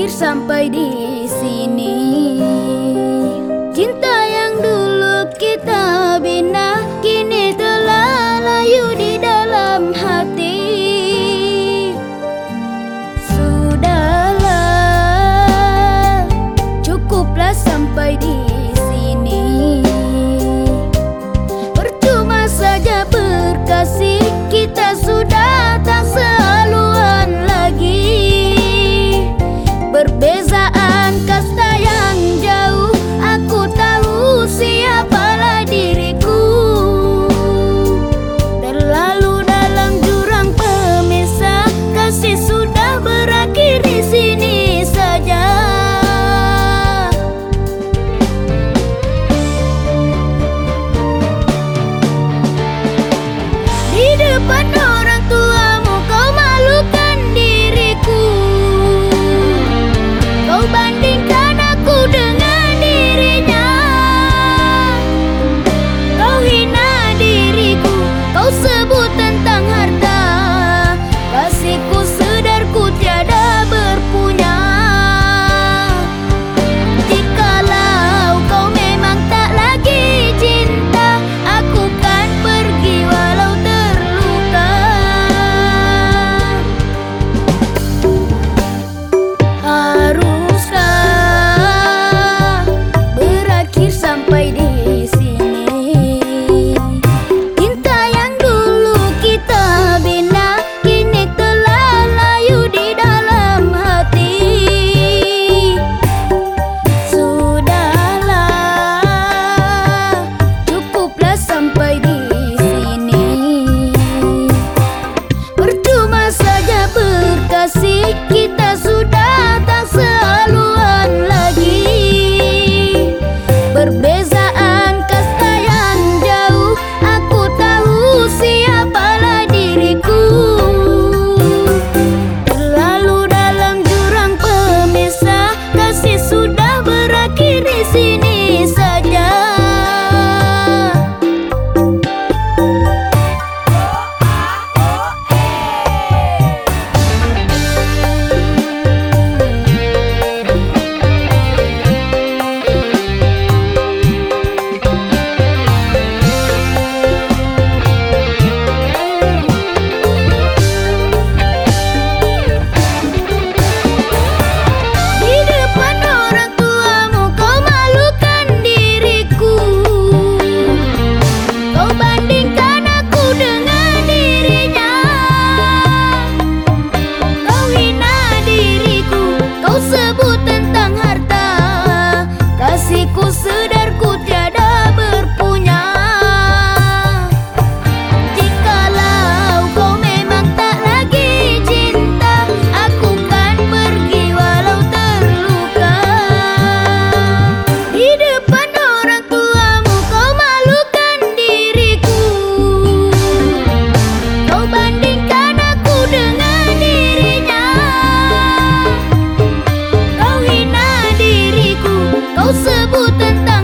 berakhir sampai di sini. Cinta yang dulu kita 等等